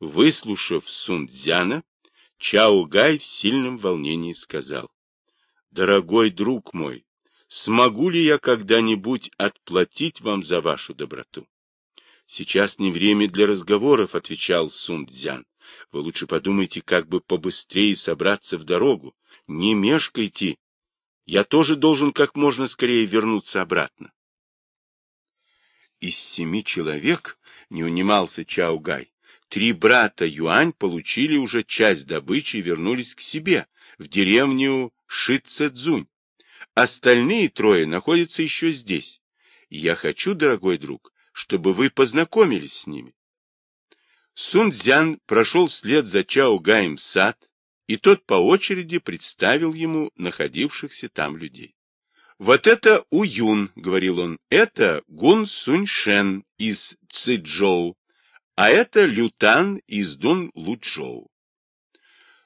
Выслушав Сунцзяна, Чао Гай в сильном волнении сказал, «Дорогой друг мой, смогу ли я когда-нибудь отплатить вам за вашу доброту?» «Сейчас не время для разговоров», — отвечал Сунцзян. «Вы лучше подумайте, как бы побыстрее собраться в дорогу. Не мешкайте. Я тоже должен как можно скорее вернуться обратно». Из семи человек не унимался Чао Гай. Три брата Юань получили уже часть добычи и вернулись к себе, в деревню Шицэцзунь. Остальные трое находятся еще здесь. Я хочу, дорогой друг, чтобы вы познакомились с ними. Сунцзян прошел вслед за Чао Гаем сад, и тот по очереди представил ему находившихся там людей. «Вот это Уюн», — говорил он, — «это Гун Суньшен из Цзэчжоу, а это Лютан из Дун Лучжоу».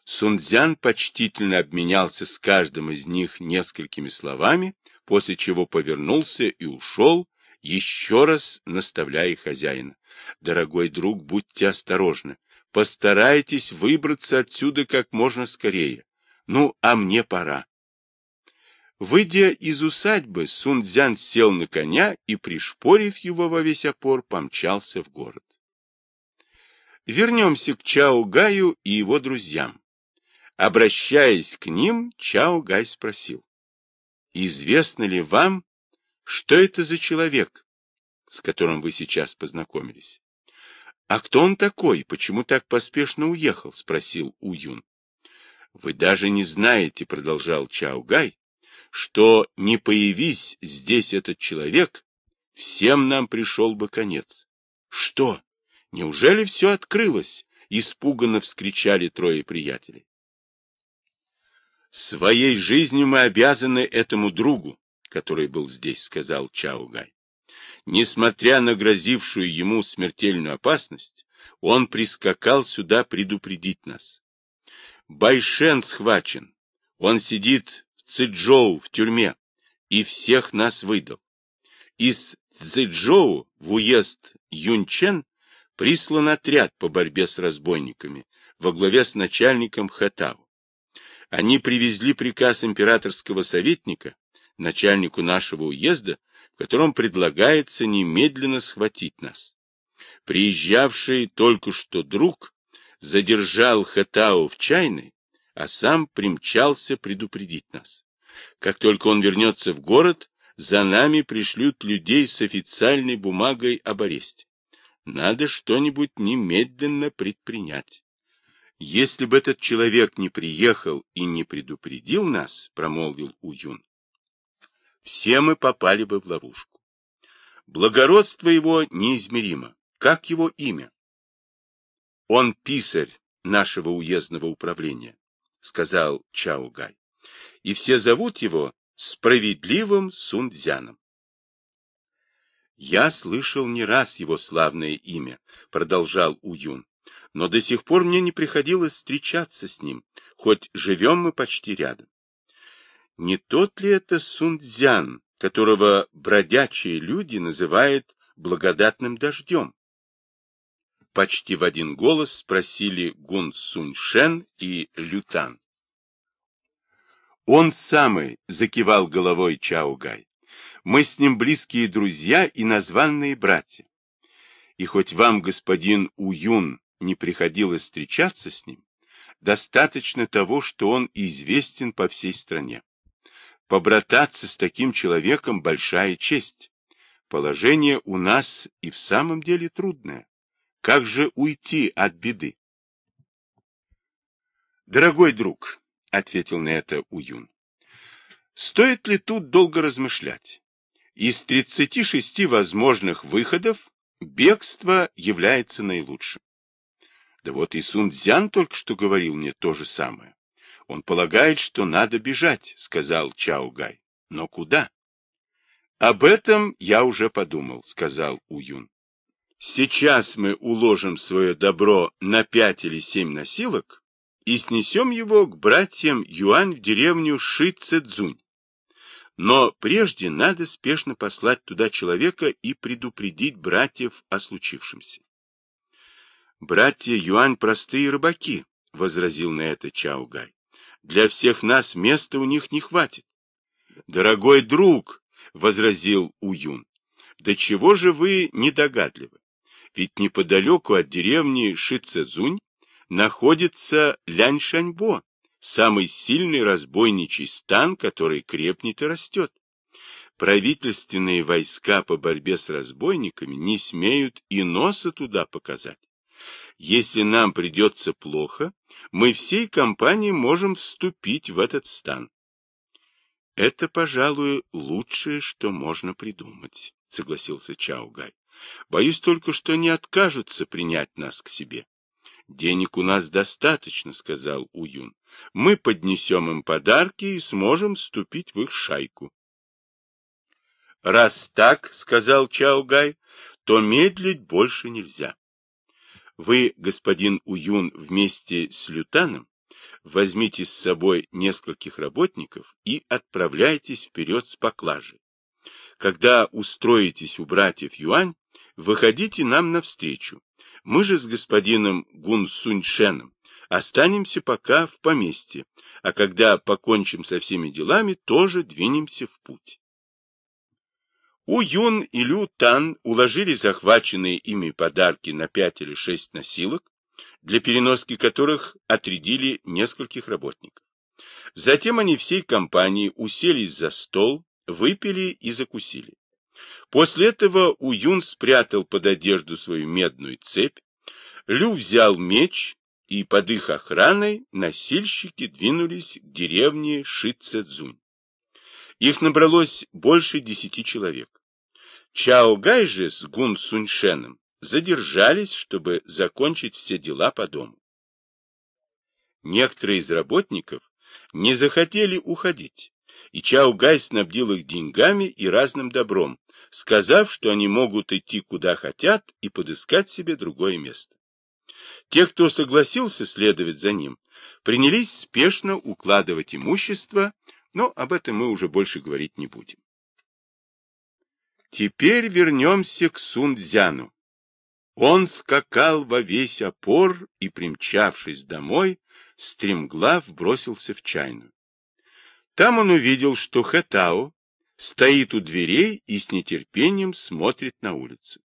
Сунцзян почтительно обменялся с каждым из них несколькими словами, после чего повернулся и ушел, еще раз наставляя хозяина. «Дорогой друг, будьте осторожны. Постарайтесь выбраться отсюда как можно скорее. Ну, а мне пора. Выйдя из усадьбы, Сунцзян сел на коня и, пришпорив его во весь опор, помчался в город. Вернемся к Чао Гаю и его друзьям. Обращаясь к ним, Чао Гай спросил. «Известно ли вам, что это за человек, с которым вы сейчас познакомились?» «А кто он такой? Почему так поспешно уехал?» — спросил Уюн. «Вы даже не знаете», — продолжал Чао Гай, что не появись здесь этот человек, всем нам пришел бы конец. Что? Неужели все открылось? Испуганно вскричали трое приятелей. Своей жизнью мы обязаны этому другу, который был здесь, сказал Чаугай. Несмотря на грозившую ему смертельную опасность, он прискакал сюда предупредить нас. Байшен схвачен. Он сидит Цзэчжоу в тюрьме и всех нас выдал. Из Цзэчжоу в уезд Юнчен прислан отряд по борьбе с разбойниками во главе с начальником Хэтау. Они привезли приказ императорского советника, начальнику нашего уезда, в котором предлагается немедленно схватить нас. Приезжавший только что друг задержал Хэтау в чайной а сам примчался предупредить нас. Как только он вернется в город, за нами пришлют людей с официальной бумагой об аресте. Надо что-нибудь немедленно предпринять. Если бы этот человек не приехал и не предупредил нас, промолвил Уюн, все мы попали бы в ловушку. Благородство его неизмеримо. Как его имя? Он писарь нашего уездного управления. — сказал Чао Гай. — И все зовут его справедливым Сунцзяном. «Я слышал не раз его славное имя», — продолжал Уюн, «но до сих пор мне не приходилось встречаться с ним, хоть живем мы почти рядом. Не тот ли это Сунцзян, которого бродячие люди называют благодатным дождем?» почти в один голос спросили Гун Суньшен и Лютан. Он самый, закивал головой Чао Гай. Мы с ним близкие друзья и названные братья. И хоть вам, господин Уюн, не приходилось встречаться с ним, достаточно того, что он известен по всей стране. Побрататься с таким человеком – большая честь. Положение у нас и в самом деле трудное. Как же уйти от беды? Дорогой друг, — ответил на это Уюн, — стоит ли тут долго размышлять? Из 36 возможных выходов бегство является наилучшим. Да вот и Сунцзян только что говорил мне то же самое. Он полагает, что надо бежать, — сказал Чао Гай. Но куда? Об этом я уже подумал, — сказал Уюн. Сейчас мы уложим свое добро на пять или семь носилок и снесем его к братьям Юань в деревню Ши-Цзунь. Но прежде надо спешно послать туда человека и предупредить братьев о случившемся. Братья Юань простые рыбаки, — возразил на это Чао Гай. Для всех нас места у них не хватит. Дорогой друг, — возразил Уюн, — да чего же вы недогадливы? Ведь неподалеку от деревни Шицезунь находится Ляньшаньбо, самый сильный разбойничий стан, который крепнет и растет. Правительственные войска по борьбе с разбойниками не смеют и носа туда показать. Если нам придется плохо, мы всей компанией можем вступить в этот стан. Это, пожалуй, лучшее, что можно придумать, согласился Чаугай. Боюсь только, что не откажутся принять нас к себе. Денег у нас достаточно, сказал Уюн. Мы поднесем им подарки и сможем вступить в их шайку. Раз так, сказал Чаугай, то медлить больше нельзя. Вы, господин Уюн, вместе с Лютаном возьмите с собой нескольких работников и отправляйтесь вперед с поклажей. Когда устроитесь у братьев Юань, выходите нам навстречу. Мы же с господином Гун Суньшеном останемся пока в поместье, а когда покончим со всеми делами, тоже двинемся в путь. У Юн и Лю Тан уложили захваченные ими подарки на пять или шесть носилок, для переноски которых отрядили нескольких работников. Затем они всей компанией уселись за стол, выпили и закусили. После этого Уюн спрятал под одежду свою медную цепь, Лю взял меч, и под их охраной носильщики двинулись к деревне Шицэцзунь. Их набралось больше десяти человек. Чао Гай же с Гун Суньшеном задержались, чтобы закончить все дела по дому. Некоторые из работников не захотели уходить, и Чао Гай снабдил их деньгами и разным добром, сказав, что они могут идти куда хотят и подыскать себе другое место. Те, кто согласился следовать за ним, принялись спешно укладывать имущество, но об этом мы уже больше говорить не будем. Теперь вернемся к Сунцзяну. Он скакал во весь опор и, примчавшись домой, стремглав бросился в чайную. Там он увидел, что Хэтао стоит у дверей и с нетерпением смотрит на улицу. —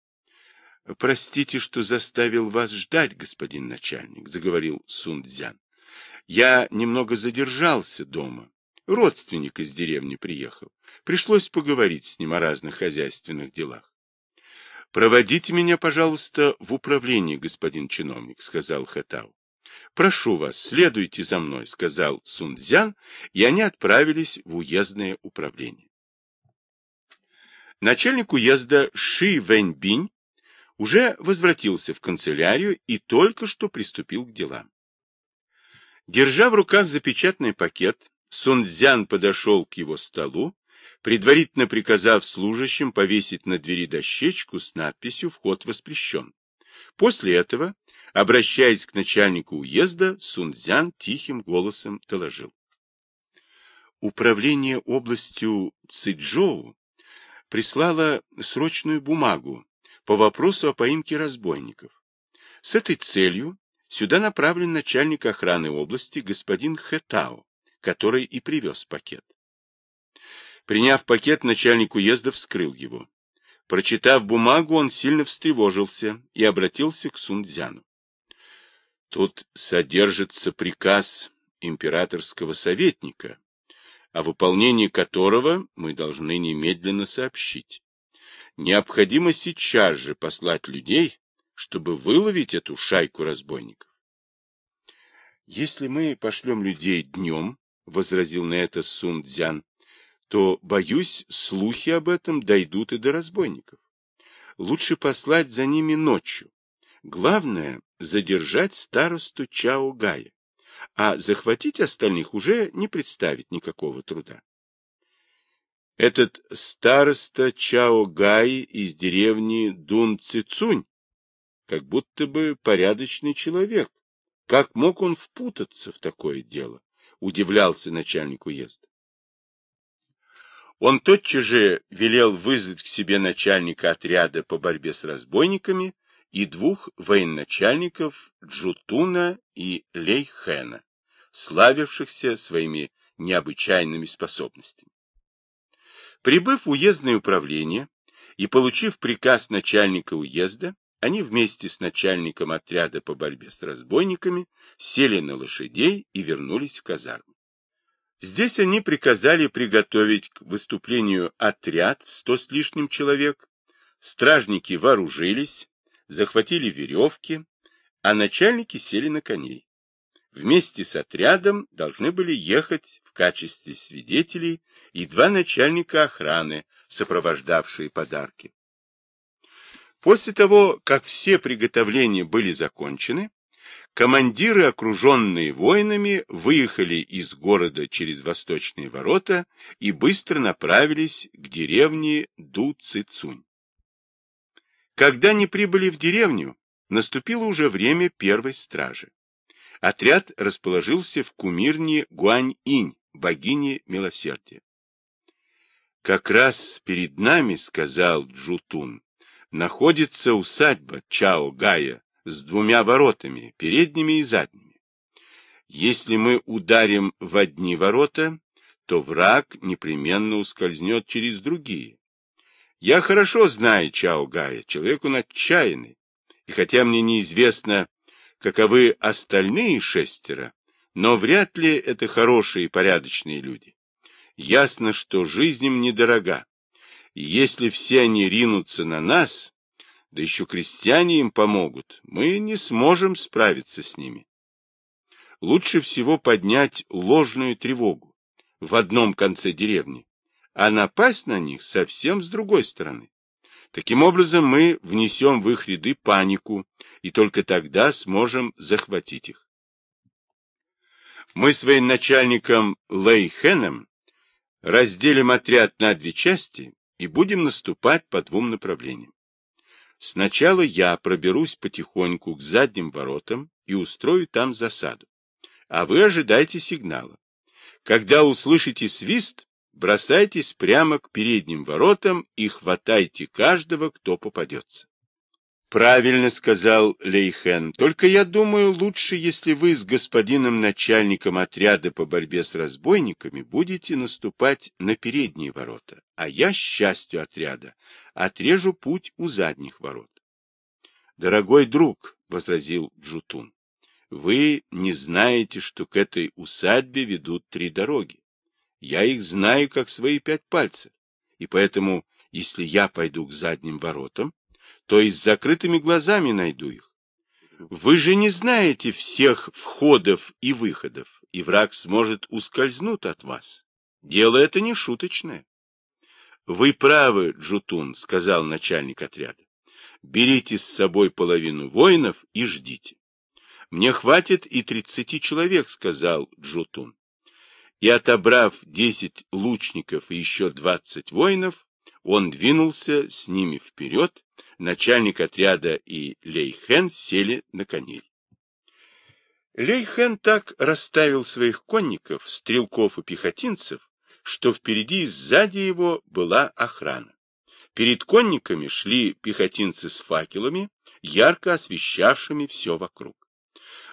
Простите, что заставил вас ждать, господин начальник, — заговорил Сунцзян. — Я немного задержался дома. Родственник из деревни приехал. Пришлось поговорить с ним о разных хозяйственных делах. — Проводите меня, пожалуйста, в управление, господин чиновник, — сказал Хэтау. — Прошу вас, следуйте за мной, — сказал Сунцзян, и они отправились в уездное управление. Начальник уезда Ши Вэньбинь уже возвратился в канцелярию и только что приступил к делам. Держа в руках запечатанный пакет, Сунцзян подошел к его столу, предварительно приказав служащим повесить на двери дощечку с надписью «Вход воспрещен». После этого, обращаясь к начальнику уезда, Сунцзян тихим голосом доложил. Управление областью Цзэчжоу прислало срочную бумагу по вопросу о поимке разбойников. С этой целью сюда направлен начальник охраны области господин Хэтао который и привез пакет. Приняв пакет, начальник уезда вскрыл его. Прочитав бумагу, он сильно встревожился и обратился к Сунцзяну. Тут содержится приказ императорского советника, о выполнении которого мы должны немедленно сообщить. Необходимо сейчас же послать людей, чтобы выловить эту шайку разбойников. Если мы пошлем людей днем, — возразил на это Сун Цзян, — то, боюсь, слухи об этом дойдут и до разбойников. Лучше послать за ними ночью. Главное — задержать старосту Чао Гая, а захватить остальных уже не представить никакого труда. Этот староста Чао Гай из деревни Дун Цицунь, как будто бы порядочный человек. Как мог он впутаться в такое дело? удивлялся начальник уезда. Он тотчас же велел вызвать к себе начальника отряда по борьбе с разбойниками и двух военачальников Джутуна и Лейхена, славившихся своими необычайными способностями. Прибыв в уездное управление и получив приказ начальника уезда, они вместе с начальником отряда по борьбе с разбойниками сели на лошадей и вернулись в казарму. Здесь они приказали приготовить к выступлению отряд в сто с лишним человек. Стражники вооружились, захватили веревки, а начальники сели на коней. Вместе с отрядом должны были ехать в качестве свидетелей и два начальника охраны, сопровождавшие подарки. После того, как все приготовления были закончены, командиры, окруженные воинами, выехали из города через восточные ворота и быстро направились к деревне Ду-Цицунь. Когда они прибыли в деревню, наступило уже время первой стражи. Отряд расположился в кумирне Гуань-Инь, богини милосердия. «Как раз перед нами, — сказал Джутун, — находится усадьба Чао-Гая с двумя воротами, передними и задними. Если мы ударим в одни ворота, то враг непременно ускользнет через другие. Я хорошо знаю Чао-Гая, человек он отчаянный, и хотя мне неизвестно, каковы остальные шестеро, но вряд ли это хорошие и порядочные люди. Ясно, что жизнь им недорога. И если все они ринутся на нас, да еще крестьяне им помогут, мы не сможем справиться с ними. Лучше всего поднять ложную тревогу в одном конце деревни, а напасть на них совсем с другой стороны. Таким образом, мы внесем в их ряды панику, и только тогда сможем захватить их. Мы с военачальником Лейхеном разделим отряд на две части и будем наступать по двум направлениям. Сначала я проберусь потихоньку к задним воротам и устрою там засаду, а вы ожидайте сигнала. Когда услышите свист, бросайтесь прямо к передним воротам и хватайте каждого, кто попадется. Правильно сказал Лейхен. Только я думаю, лучше, если вы с господином начальником отряда по борьбе с разбойниками будете наступать на передние ворота, а я, счастью отряда, отрежу путь у задних ворот. Дорогой друг, — возразил Джутун, — вы не знаете, что к этой усадьбе ведут три дороги. Я их знаю, как свои пять пальцев, и поэтому, если я пойду к задним воротам, то и с закрытыми глазами найду их. Вы же не знаете всех входов и выходов, и враг сможет ускользнуть от вас. Дело это не шуточное. — Вы правы, Джутун, — сказал начальник отряда. — Берите с собой половину воинов и ждите. — Мне хватит и тридцати человек, — сказал Джутун. И, отобрав десять лучников и еще двадцать воинов, он двинулся с ними вперед, начальник отряда и Лейхен сели на коней. Лейхен так расставил своих конников, стрелков и пехотинцев, что впереди и сзади его была охрана. Перед конниками шли пехотинцы с факелами, ярко освещавшими все вокруг.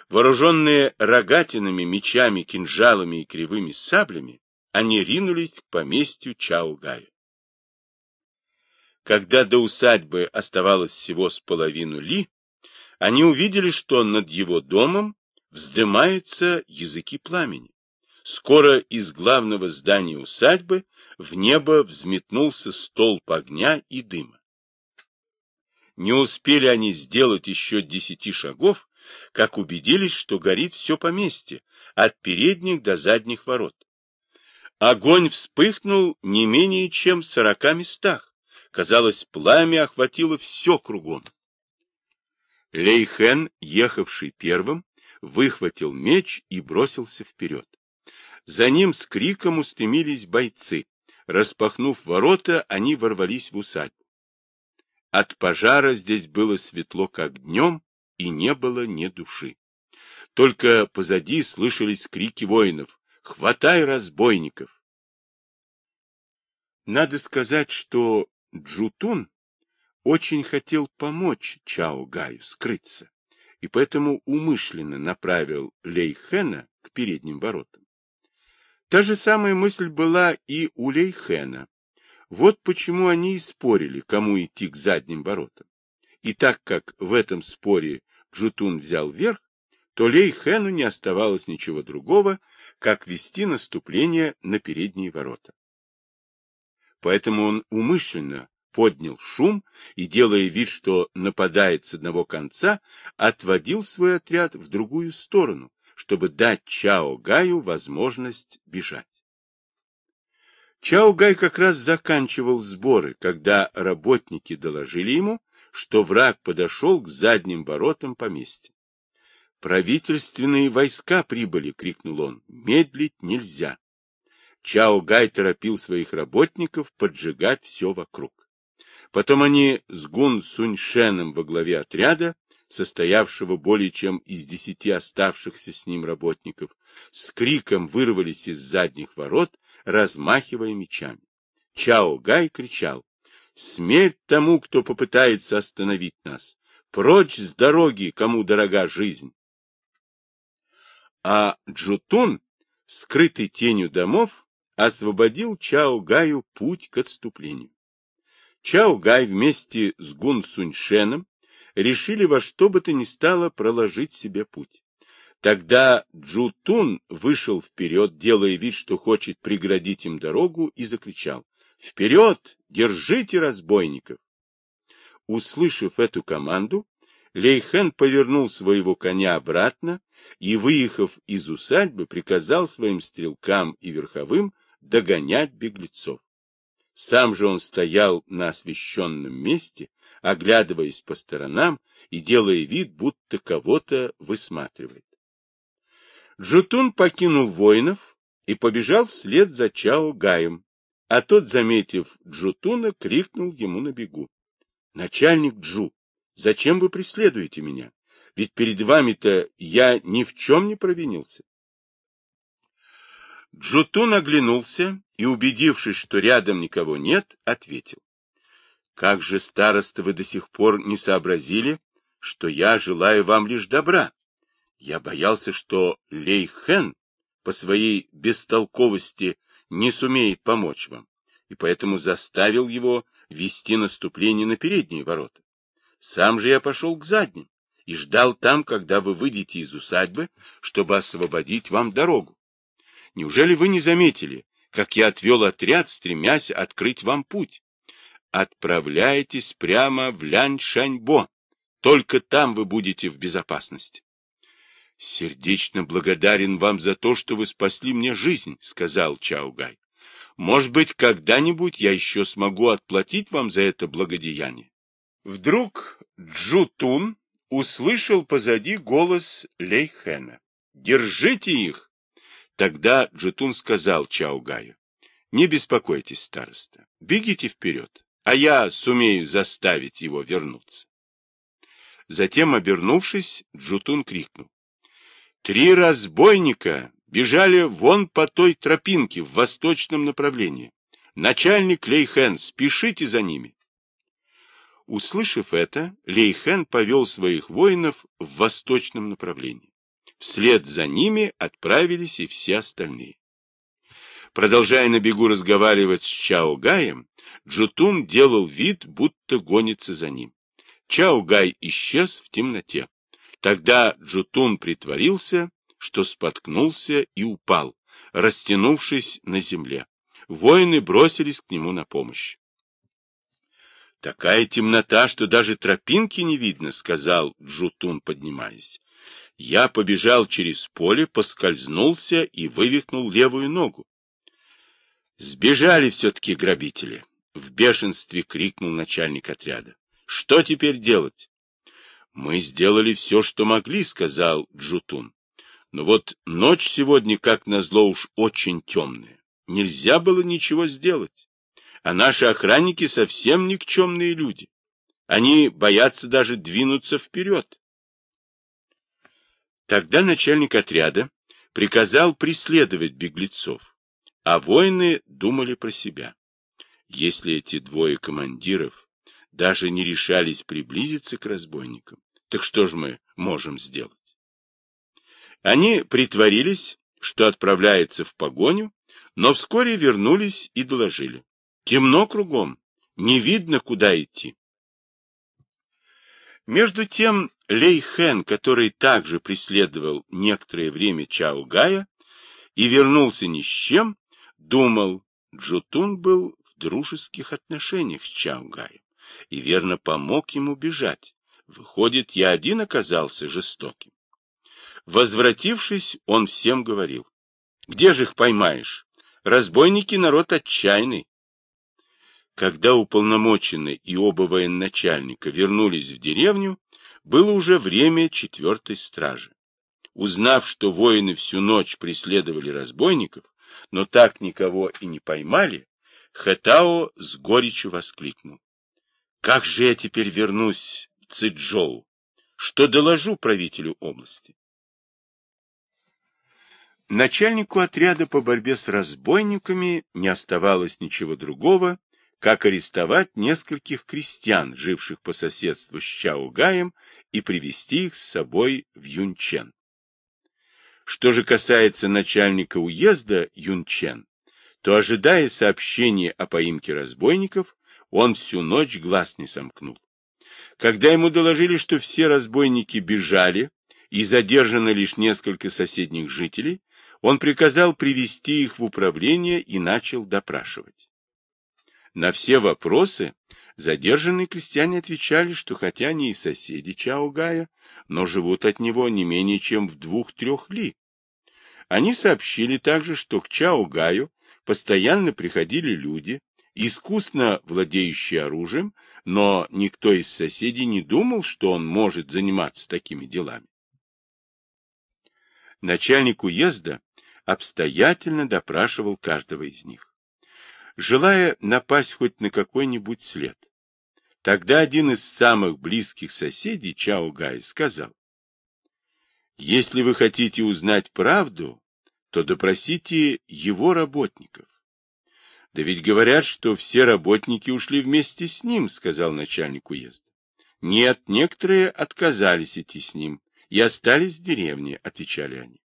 Вооруженные рогатинами, мечами, кинжалами и кривыми саблями, они ринулись к поместью Чаугая. Когда до усадьбы оставалось всего с половину ли, они увидели, что над его домом вздымаются языки пламени. Скоро из главного здания усадьбы в небо взметнулся столб огня и дыма. Не успели они сделать еще десяти шагов, как убедились, что горит все поместье, от передних до задних ворот. Огонь вспыхнул не менее чем в сорока местах. Казалось, пламя охватило все кругом. Лейхен, ехавший первым, выхватил меч и бросился вперед. За ним с криком устремились бойцы. Распахнув ворота, они ворвались в усадьбу. От пожара здесь было светло, как днем, и не было ни души. Только позади слышались крики воинов «Хватай разбойников!». Надо сказать, что Джутун очень хотел помочь Чао Гаю скрыться, и поэтому умышленно направил Лейхена к передним воротам. Та же самая мысль была и у Лейхена. Вот почему они и спорили, кому идти к задним воротам. И так как в этом споре Джутун взял верх, то Лей Хэну не оставалось ничего другого, как вести наступление на передние ворота. Поэтому он умышленно поднял шум и, делая вид, что нападает с одного конца, отводил свой отряд в другую сторону, чтобы дать Чао Гаю возможность бежать. Чао Гай как раз заканчивал сборы, когда работники доложили ему, что враг подошел к задним воротам поместья. «Правительственные войска прибыли!» — крикнул он. «Медлить нельзя!» Чао Гай торопил своих работников поджигать все вокруг. Потом они с Гун Суньшеном во главе отряда, состоявшего более чем из десяти оставшихся с ним работников, с криком вырвались из задних ворот, размахивая мечами. Чао Гай кричал «Смерть тому, кто попытается остановить нас! Прочь с дороги, кому дорога жизнь!» а Джутун, скрытый тенью домов, освободил Чао Гаю путь к отступлению. Чао Гай вместе с Гун Суньшеном решили во что бы то ни стало проложить себе путь. Тогда Джутун вышел вперед, делая вид, что хочет преградить им дорогу, и закричал «Вперед! Держите разбойников!» Услышав эту команду, Лейхен повернул своего коня обратно и, выехав из усадьбы, приказал своим стрелкам и верховым догонять беглецов. Сам же он стоял на освещенном месте, оглядываясь по сторонам и делая вид, будто кого-то высматривает. Джутун покинул воинов и побежал вслед за Чао Гаем, а тот, заметив Джутуна, крикнул ему на бегу. — Начальник Джу, Зачем вы преследуете меня? Ведь перед вами-то я ни в чем не провинился. Джутун оглянулся и, убедившись, что рядом никого нет, ответил. Как же, староста, вы до сих пор не сообразили, что я желаю вам лишь добра? Я боялся, что Лей Хэн по своей бестолковости не сумеет помочь вам, и поэтому заставил его вести наступление на передние ворота. Сам же я пошел к задним и ждал там, когда вы выйдете из усадьбы, чтобы освободить вам дорогу. Неужели вы не заметили, как я отвел отряд, стремясь открыть вам путь? Отправляйтесь прямо в Лянь-Шаньбо. Только там вы будете в безопасности. — Сердечно благодарен вам за то, что вы спасли мне жизнь, — сказал Чаугай. — Может быть, когда-нибудь я еще смогу отплатить вам за это благодеяние. Вдруг Джутун услышал позади голос Лейхена. «Держите их!» Тогда Джутун сказал Чаугаю. «Не беспокойтесь, староста, бегите вперед, а я сумею заставить его вернуться». Затем, обернувшись, Джутун крикнул. «Три разбойника бежали вон по той тропинке в восточном направлении. Начальник Лейхен, спешите за ними!» Услышав это, Лейхен повел своих воинов в восточном направлении. Вслед за ними отправились и все остальные. Продолжая на бегу разговаривать с Чао Гаем, Джутун делал вид, будто гонится за ним. Чао Гай исчез в темноте. Тогда Джутун притворился, что споткнулся и упал, растянувшись на земле. Воины бросились к нему на помощь. Такая темнота, что даже тропинки не видно, — сказал Джутун, поднимаясь. Я побежал через поле, поскользнулся и вывихнул левую ногу. Сбежали все-таки грабители. В бешенстве крикнул начальник отряда. Что теперь делать? Мы сделали все, что могли, сказал Джутун. Но вот ночь сегодня, как назло, уж очень темная. Нельзя было ничего сделать а наши охранники совсем никчемные люди. Они боятся даже двинуться вперед. Тогда начальник отряда приказал преследовать беглецов, а воины думали про себя. Если эти двое командиров даже не решались приблизиться к разбойникам. Так что же мы можем сделать? Они притворились, что отправляются в погоню, но вскоре вернулись и доложили. Темно кругом, не видно, куда идти. Между тем Лей Хэн, который также преследовал некоторое время Чао Гая и вернулся ни с чем, думал, Джутун был в дружеских отношениях с Чао Гаем и верно помог ему бежать. Выходит, я один оказался жестоким. Возвратившись, он всем говорил. Где же их поймаешь? Разбойники народ отчаянный. Когда уполномоченный и оба военачальника вернулись в деревню, было уже время четвертой стражи. Узнав, что воины всю ночь преследовали разбойников, но так никого и не поймали, Хэтао с горечью воскликнул. Как же я теперь вернусь в Цзэчжоу? Что доложу правителю области? Начальнику отряда по борьбе с разбойниками не оставалось ничего другого, как арестовать нескольких крестьян, живших по соседству с Чаогаем, и привести их с собой в Юнчен. Что же касается начальника уезда Юнчен, то, ожидая сообщения о поимке разбойников, он всю ночь глаз не сомкнул. Когда ему доложили, что все разбойники бежали и задержано лишь несколько соседних жителей, он приказал привести их в управление и начал допрашивать. На все вопросы задержанные крестьяне отвечали, что хотя они и соседи Чаогая, но живут от него не менее чем в двух-трех ли. Они сообщили также, что к Чаогаю постоянно приходили люди, искусно владеющие оружием, но никто из соседей не думал, что он может заниматься такими делами. Начальник уезда обстоятельно допрашивал каждого из них, желая напасть хоть на какой-нибудь след. Тогда один из самых близких соседей, Чао Гай, сказал, «Если вы хотите узнать правду, то допросите его работников. Да ведь говорят, что все работники ушли вместе с ним, сказал начальник уезда. Нет, некоторые отказались идти с ним и остались в деревне, отвечали они.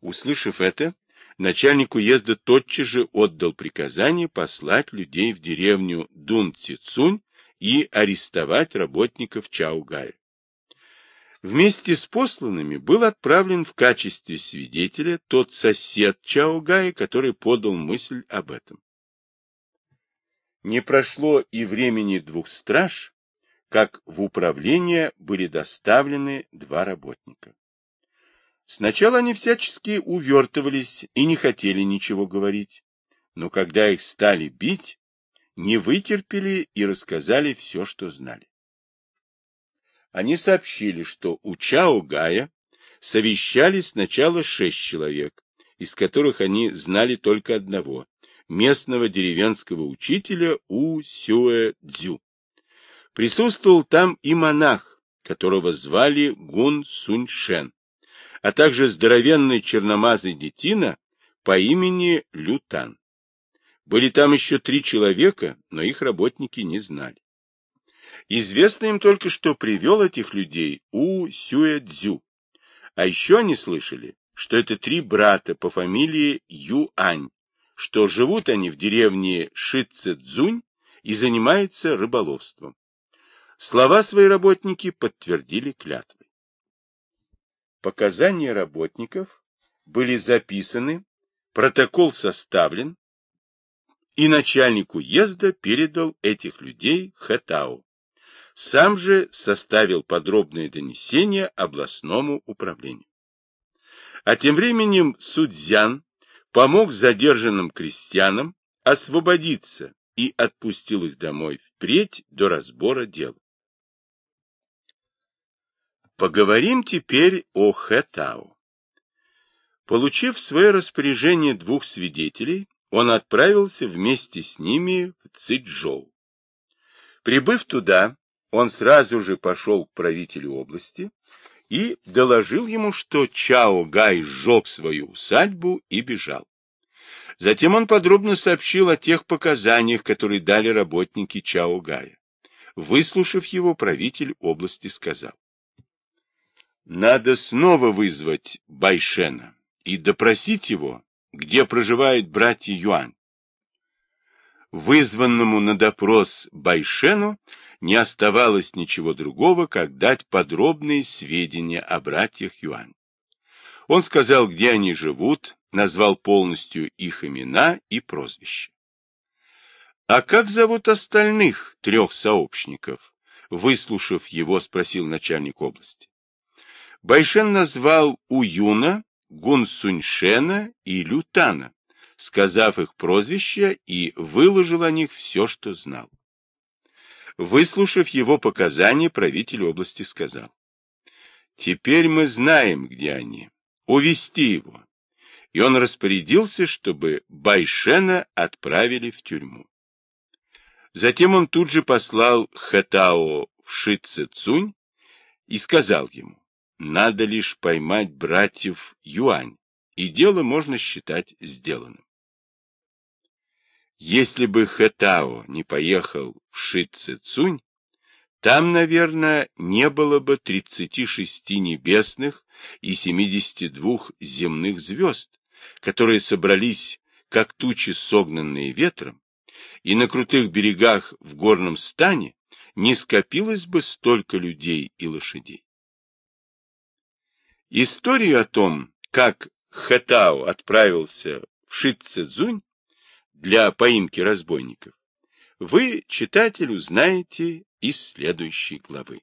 Услышав это, начальник уезда тотчас же отдал приказание послать людей в деревню Дун Цицунь и арестовать работников Чаугая. Вместе с посланными был отправлен в качестве свидетеля тот сосед Чаогая, который подал мысль об этом. Не прошло и времени двух страж, как в управление были доставлены два работника. Сначала они всячески увертывались и не хотели ничего говорить, но когда их стали бить, не вытерпели и рассказали все, что знали. Они сообщили, что у Чао Гая совещались сначала шесть человек, из которых они знали только одного, местного деревенского учителя У Сюэ Цзю. Присутствовал там и монах, которого звали Гун Суньшен, а также здоровенный черномазый детина по имени Лютан. Были там еще три человека, но их работники не знали. Известно им только, что привел этих людей У Сюэцзю. А еще они слышали, что это три брата по фамилии Юань, что живут они в деревне Шицэцзунь и занимаются рыболовством. Слова свои работники подтвердили клятвой. Показания работников были записаны, протокол составлен, и начальник уезда передал этих людей Хэтау. Сам же составил подробное донесение областному управлению. А тем временем Судзян помог задержанным крестьянам освободиться и отпустил их домой впредь до разбора дел. Поговорим теперь о Хэтау. Получив свое распоряжение двух свидетелей, он отправился вместе с ними в Цзэчжоу. Прибыв туда, он сразу же пошел к правителю области и доложил ему, что Чао Гай сжег свою усадьбу и бежал. Затем он подробно сообщил о тех показаниях, которые дали работники Чао Гая. Выслушав его, правитель области сказал. Надо снова вызвать Байшена и допросить его, где проживают братья Юань. Вызванному на допрос Байшену не оставалось ничего другого, как дать подробные сведения о братьях Юань. Он сказал, где они живут, назвал полностью их имена и прозвища. «А как зовут остальных трех сообщников?» Выслушав его, спросил начальник области. Байшен назвал Уюна, Гунсуньшена и Лютана, сказав их прозвища и выложил о них все, что знал. Выслушав его показания, правитель области сказал, «Теперь мы знаем, где они. Увести его». И он распорядился, чтобы Байшена отправили в тюрьму. Затем он тут же послал Хэтао в Шицецунь и сказал ему, надо лишь поймать братьев Юань, и дело можно считать сделанным. Если бы Хэтао не поехал в Шицецунь, там, наверное, не было бы 36 небесных и 72 земных звезд, которые собрались, как тучи, согнанные ветром, и на крутых берегах в горном стане не скопилось бы столько людей и лошадей. Историю о том, как Хэтао отправился в Шицзунь для поимки разбойников, вы, читатель, узнаете из следующей главы.